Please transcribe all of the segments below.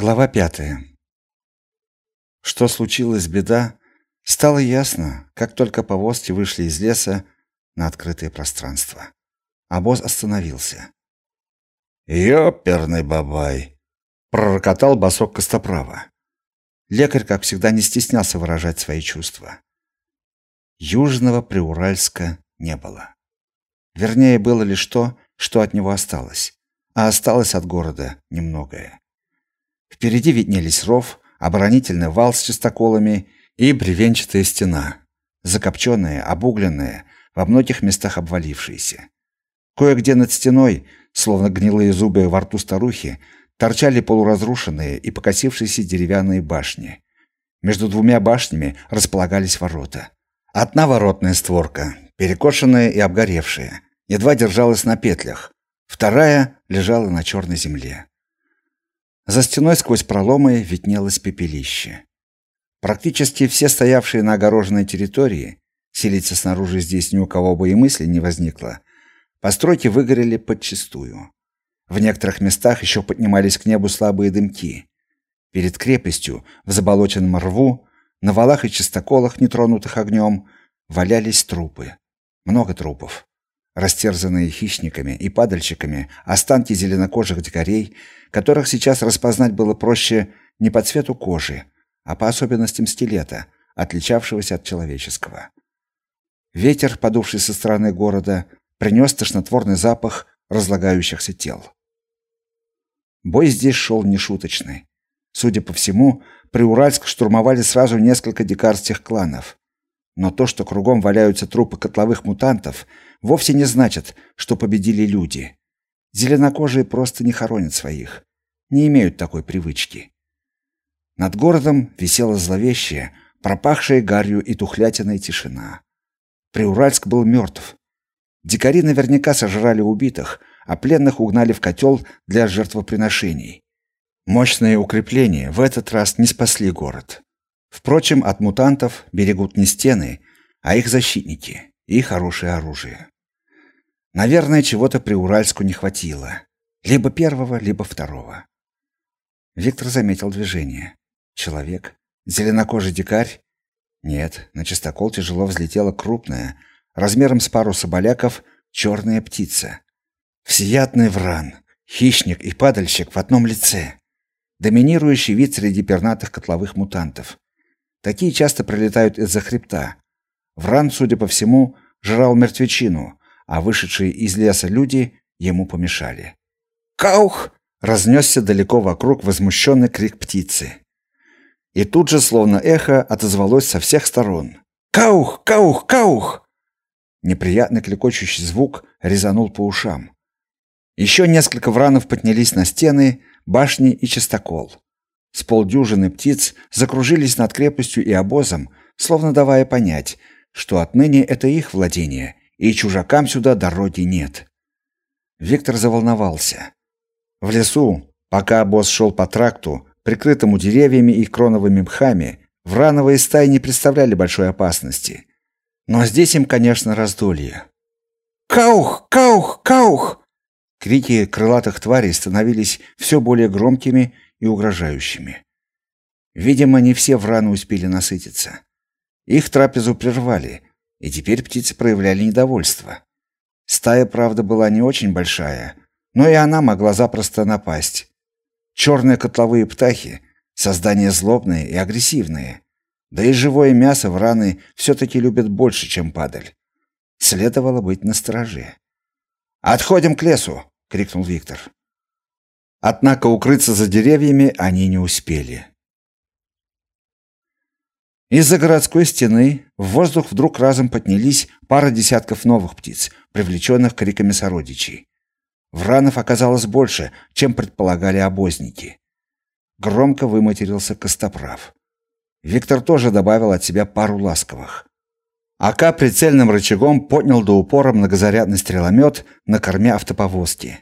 Глава пятая. Что случилось беда, стало ясно, как только повозки вышли из леса на открытое пространство. Обоз остановился. «Ёперный бабай!» — пророкотал босок Костоправа. Лекарь, как всегда, не стеснялся выражать свои чувства. Южного Приуральска не было. Вернее, было лишь то, что от него осталось. А осталось от города немногое. Впереди виднелись ров, оборонительный вал с частоколами и бревенчатая стена, закопченная, обугленная, во многих местах обвалившаяся. Кое-где над стеной, словно гнилые зубы во рту старухи, торчали полуразрушенные и покосившиеся деревянные башни. Между двумя башнями располагались ворота. Одна воротная створка, перекошенная и обгоревшая, едва держалась на петлях, вторая лежала на черной земле. За стеной сквозь проломы виднелось пепелище. Практически все стоявшие на огороженной территории, селиться снаружи здесь ни у кого бы и мысли не возникло, постройки выгорели подчистую. В некоторых местах еще поднимались к небу слабые дымки. Перед крепостью, в заболоченном рву, на валах и чистоколах, нетронутых огнем, валялись трупы. Много трупов растерзанные хищниками и падальщиками, останки зеленокожих дикарей, которых сейчас распознать было проще не по цвету кожи, а по особенностям стилета, отличавшегося от человеческого. Ветер, подувший со стороны города, принес тошнотворный запах разлагающихся тел. Бой здесь шел нешуточный. Судя по всему, Приуральск штурмовали сразу несколько дикарских кланов. Но то, что кругом валяются трупы котловых мутантов, вовсе не значит, что победили люди. Зеленокожие просто не хоронят своих, не имеют такой привычки. Над городом висела зловещая, пропахшая гарью и тухлятиной тишина. Приуральск был мертв. Дикари наверняка сожрали убитых, а пленных угнали в котел для жертвоприношений. Мощные укрепления в этот раз не спасли город. Впрочем, от мутантов берегут не стены, а их защитники и хорошее оружие. Наверное, чего-то при Уральску не хватило. Либо первого, либо второго. Виктор заметил движение. Человек? Зеленокожий дикарь? Нет, на чистокол тяжело взлетела крупная, размером с пару соболяков, черная птица. Всеядный вран, хищник и падальщик в одном лице. Доминирующий вид среди пернатых котловых мутантов. Такие часто прилетают из-за хребта. Вран, судя по всему, жрал мертвечину, а вышедшие из леса люди ему помешали. «Каух!» — разнесся далеко вокруг возмущенный крик птицы. И тут же, словно эхо, отозвалось со всех сторон. «Каух! Каух! Каух!» Неприятный клекочущий звук резанул по ушам. Еще несколько вранов поднялись на стены, башни и частокол. С полдюжины птиц закружились над крепостью и обозом, словно давая понять, что отныне это их владение, и чужакам сюда дороги нет. Виктор заволновался. В лесу, пока обоз шел по тракту, прикрытому деревьями и кроновыми мхами, врановые стаи не представляли большой опасности. Но здесь им, конечно, раздолье. «Каух! Каух! Каух!» Крики крылатых тварей становились все более громкими и угрожающими. Видимо, не все враны успели насытиться. Их трапезу прервали, и теперь птицы проявляли недовольство. Стая, правда, была не очень большая, но и она могла запросто напасть. Черные котловые птахи — создания злобные и агрессивные. Да и живое мясо враны все-таки любят больше, чем падаль. Следовало быть настороже. «Отходим к лесу!» — крикнул Виктор. Однако укрыться за деревьями они не успели. Из-за городской стены в воздух вдруг разом поднялись пара десятков новых птиц, привлеченных криками сородичей. Вранов оказалось больше, чем предполагали обозники. Громко выматерился Костоправ. Виктор тоже добавил от себя пару ласковых. АК прицельным рычагом поднял до упора многозарядный стреломет на корме автоповозки.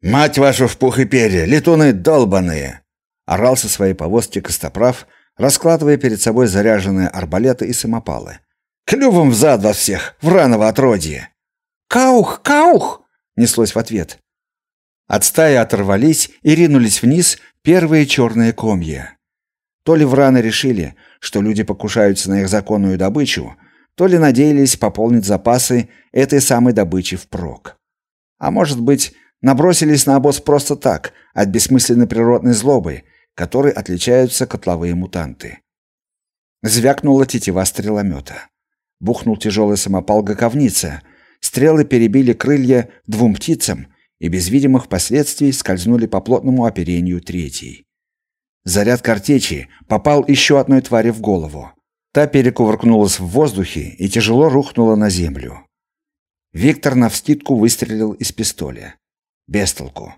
«Мать вашу в пух и перья! Летуны долбаные!» Орал со своей повозки Костоправ, раскладывая перед собой заряженные арбалеты и самопалы. «Клювом взад вас всех! Враново отродье!» «Каух! Каух!» — неслось в ответ. От стаи оторвались и ринулись вниз первые черные комья. То ли враны решили, что люди покушаются на их законную добычу, то ли надеялись пополнить запасы этой самой добычи впрок. А может быть, набросились на обоз просто так, от бессмысленной природной злобы, которой отличаются котловые мутанты. Звякнула тетива стреломета. Бухнул тяжелый самопал гаковница. Стрелы перебили крылья двум птицам и без видимых последствий скользнули по плотному оперению третьей. Заряд картечи попал еще одной твари в голову. Та перекувыркнулась в воздухе и тяжело рухнула на землю. Виктор навскидку выстрелил из пистоля. Без толку.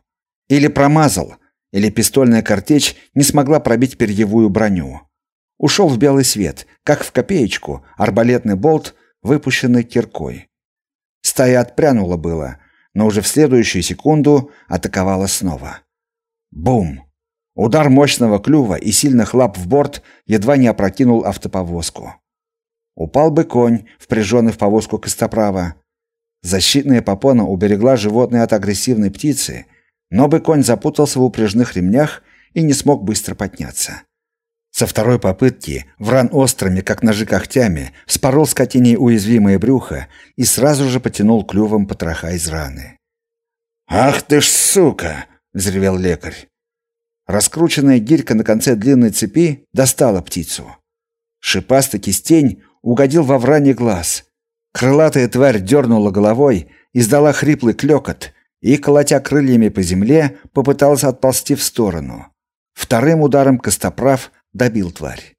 Или промазал, или пистольная картечь не смогла пробить перьевую броню. Ушел в белый свет, как в копеечку, арбалетный болт, выпущенный киркой. Стая отпрянула было, но уже в следующую секунду атаковала снова. Бум! Удар мощного клюва и сильных лап в борт едва не опрокинул автоповозку. Упал бы конь, впряженный в повозку костоправа. Защитная попона уберегла животное от агрессивной птицы, но бы конь запутался в упряжных ремнях и не смог быстро подняться. Со второй попытки Вран острыми, как ножи когтями, спорол скотине уязвимое брюхо и сразу же потянул клювом потроха из раны. «Ах ты ж сука!» — взревел лекарь. Раскрученная гирька на конце длинной цепи достала птицу. Шипастый кистень угодил во вране глаз. Крылатая тварь дернула головой, издала хриплый клёкот и, колотя крыльями по земле, попыталась отползти в сторону. Вторым ударом костоправ добил тварь.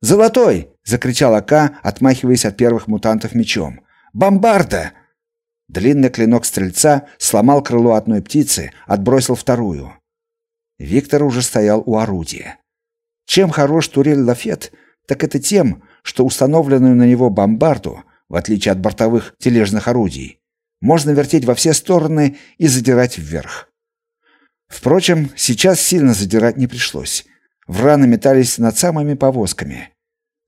«Золотой!» — закричал Ака, отмахиваясь от первых мутантов мечом. «Бомбарда!» Длинный клинок стрельца сломал крыло одной птицы, отбросил вторую. Виктор уже стоял у орудия. Чем хорош турель Лафет, так это тем, что установленную на него бомбарду, в отличие от бортовых тележных орудий, можно вертеть во все стороны и задирать вверх. Впрочем, сейчас сильно задирать не пришлось. Враны метались над самыми повозками.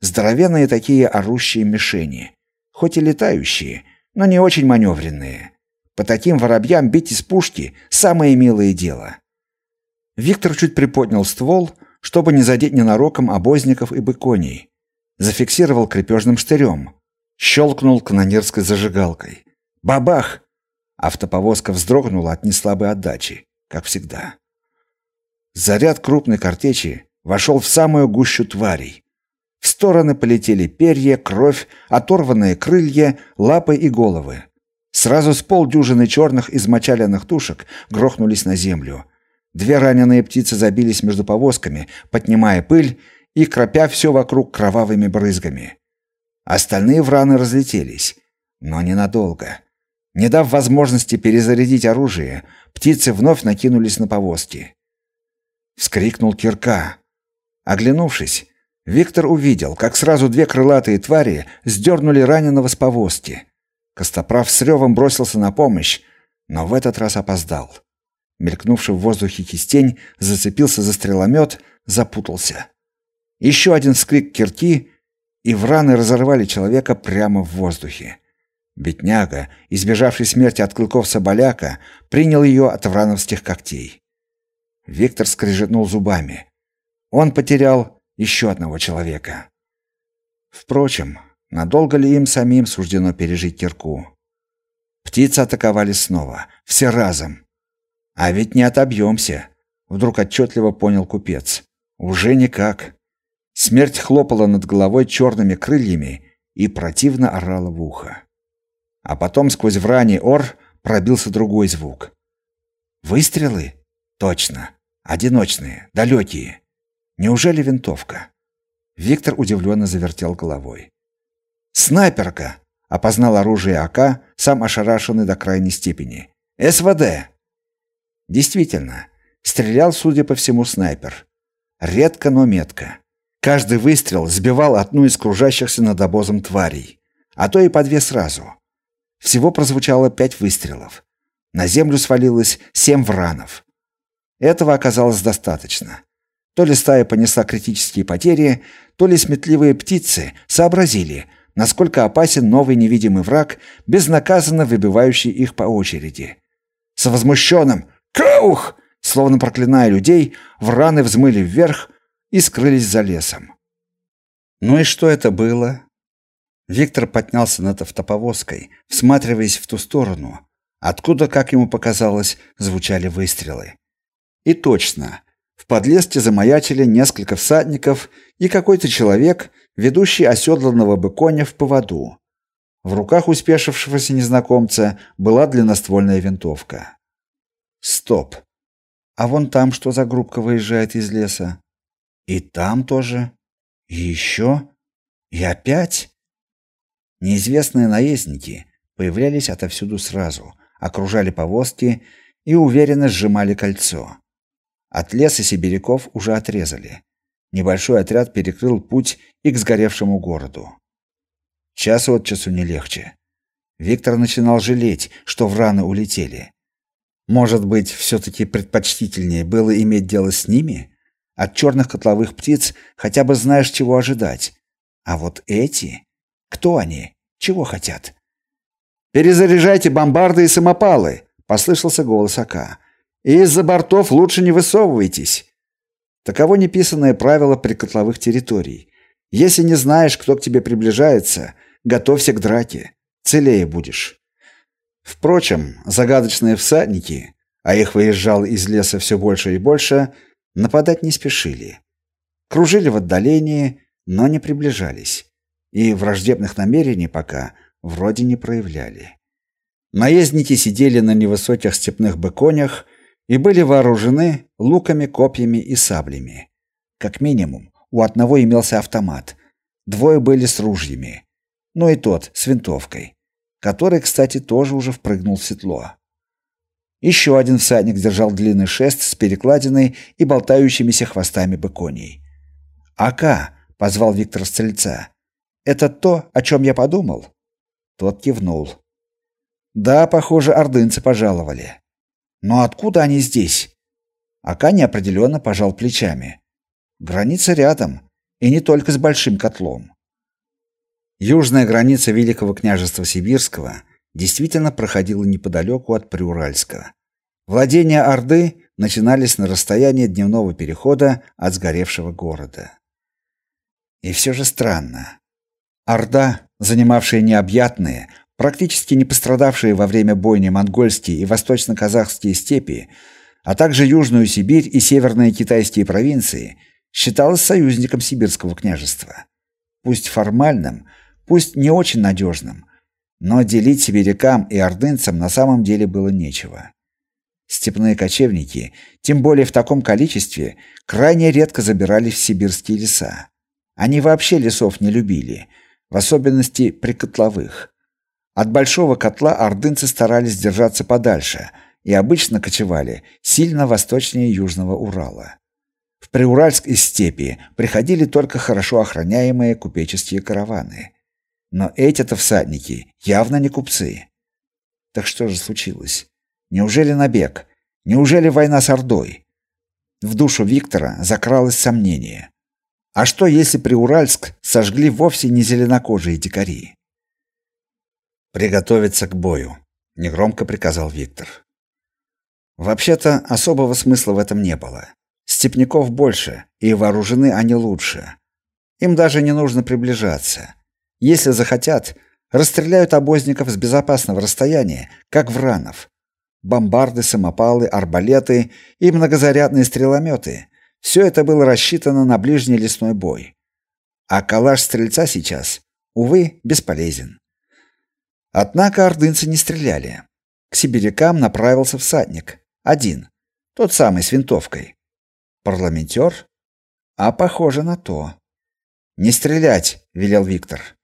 Здоровенные такие орущие мишени, хоть и летающие, но не очень маневренные. По таким воробьям бить из пушки самое милое дело. Виктор чуть приподнял ствол, чтобы не задеть ненароком обозников и быконей. Зафиксировал крепежным штырем. Щелкнул канонерской зажигалкой. Бабах! Автоповозка вздрогнула от неслабой отдачи, как всегда. Заряд крупной картечи вошел в самую гущу тварей. В стороны полетели перья, кровь, оторванные крылья, лапы и головы. Сразу с полдюжины черных измочаленных тушек грохнулись на землю — Две раненые птицы забились между повозками, поднимая пыль и кропя все вокруг кровавыми брызгами. Остальные враны разлетелись, но ненадолго. Не дав возможности перезарядить оружие, птицы вновь накинулись на повозки. Вскрикнул Кирка. Оглянувшись, Виктор увидел, как сразу две крылатые твари сдернули раненого с повозки. Костоправ с ревом бросился на помощь, но в этот раз опоздал. Мелькнувший в воздухе кистень зацепился за стреломет, запутался. Еще один скрик кирки, и враны разорвали человека прямо в воздухе. Бедняга, избежавший смерти от клыков соболяка, принял ее от врановских когтей. Виктор скрежетнул зубами. Он потерял еще одного человека. Впрочем, надолго ли им самим суждено пережить кирку? Птицы атаковали снова, все разом. А ведь не отобьемся, вдруг отчетливо понял купец. Уже никак. Смерть хлопала над головой черными крыльями и противно орала в ухо. А потом сквозь врани ор пробился другой звук. Выстрелы? Точно. Одиночные, далекие. Неужели винтовка? Виктор удивленно завертел головой. Снайперка, опознал оружие АК, сам ошарашенный до крайней степени. СВД. Действительно, стрелял, судя по всему, снайпер. Редко, но метко. Каждый выстрел сбивал одну из кружащихся над обозом тварей, а то и по две сразу. Всего прозвучало пять выстрелов. На землю свалилось семь вранов. Этого оказалось достаточно. То ли стая понесла критические потери, то ли сметливые птицы сообразили, насколько опасен новый невидимый враг, безнаказанно выбивающий их по очереди. С возмущенным «Каух!» словно проклиная людей, враны взмыли вверх и скрылись за лесом. Ну и что это было? Виктор поднялся над автоповозкой, всматриваясь в ту сторону, откуда, как ему показалось, звучали выстрелы. И точно, в подлеске замаячили несколько всадников и какой-то человек, ведущий оседланного бы коня в поводу. В руках у спешившегося незнакомца была длинноствольная винтовка. Стоп. А вон там что за группка выезжает из леса? И там тоже? И еще? И опять? Неизвестные наездники появлялись отовсюду сразу, окружали повозки и уверенно сжимали кольцо. От леса сибиряков уже отрезали. Небольшой отряд перекрыл путь и к сгоревшему городу. Час от часу не легче. Виктор начинал жалеть, что враны улетели. Может быть, все таки предпочтительнее было иметь дело с ними? От черных котловых птиц хотя бы знаешь, чего ожидать. А вот эти, кто они? Чего хотят? Перезаряжайте бомбарды и самопалы, послышался голос Ака. И из-за бортов лучше не высовывайтесь. Таково неписанное правило прикотловых территорий. Если не знаешь, кто к тебе приближается, готовься к драке. Целее будешь. Впрочем, загадочные всадники, а их выезжало из леса все больше и больше, нападать не спешили. Кружили в отдалении, но не приближались. И враждебных намерений пока вроде не проявляли. Наездники сидели на невысоких степных быконях и были вооружены луками, копьями и саблями. Как минимум, у одного имелся автомат, двое были с ружьями, ну и тот с винтовкой, который, кстати, тоже уже впрыгнул в седло. Еще один всадник держал длинный шест с перекладиной и болтающимися хвостами быконей. «Ака!» — позвал Виктор Стрельца. «Это то, о чем я подумал?» Тот кивнул. «Да, похоже, ордынцы пожаловали. Но откуда они здесь? Ака неопределенно пожал плечами. Граница рядом, и не только с большим котлом. Южная граница Великого княжества Сибирского действительно проходила неподалеку от Приуральска. Владения Орды начинались на расстоянии дневного перехода от сгоревшего города. И все же странно. Орда, занимавшая необъятные, практически не пострадавшие во время бойни монгольские и восточно-казахские степи, а также Южную Сибирь и северные китайские провинции, считалась союзником сибирского княжества. Пусть формальным, пусть не очень надежным, но делить сибирякам и ордынцам на самом деле было нечего. Степные кочевники, тем более в таком количестве, крайне редко забирались в сибирские леса. Они вообще лесов не любили, в особенности прикотловых. От большого котла ордынцы старались держаться подальше и обычно кочевали сильно восточнее Южного Урала. В Приуральск из степи приходили только хорошо охраняемые купеческие караваны. Но эти-то всадники явно не купцы. Так что же случилось? Неужели набег? Неужели война с Ордой? В душу Виктора закралось сомнение. А что, если Приуральск сожгли вовсе не зеленокожие дикари? Приготовиться к бою, негромко приказал Виктор. Вообще-то особого смысла в этом не было. Степняков больше, и вооружены они лучше. Им даже не нужно приближаться. Если захотят, расстреляют обозников с безопасного расстояния, как вранов. Бомбарды, самопалы, арбалеты и многозарядные стрелометы — все это было рассчитано на ближний лесной бой. А калаш стрельца сейчас, увы, бесполезен. Однако ордынцы не стреляли. К сибирякам направился всадник. Один. Тот самый с винтовкой. Парламентер? А похоже на то. «Не стрелять!» — велел Виктор.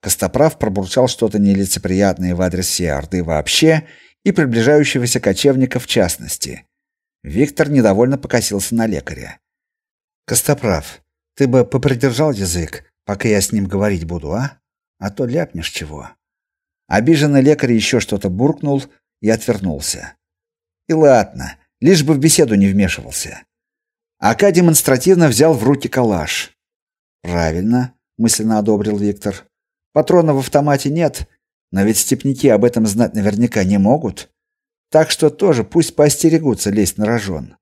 Костоправ пробурчал что-то нелицеприятное в адрес всей Орды вообще и приближающегося кочевника в частности. Виктор недовольно покосился на лекаря. «Костоправ, ты бы попридержал язык, пока я с ним говорить буду, а? А то ляпнешь чего». Обиженный лекарь еще что-то буркнул и отвернулся. И ладно, лишь бы в беседу не вмешивался. Ака демонстративно взял в руки калаш. Правильно, мысленно одобрил Виктор. Патронов в автомате нет, но ведь степняки об этом знать наверняка не могут. Так что тоже пусть поостерегутся лезть на рожон.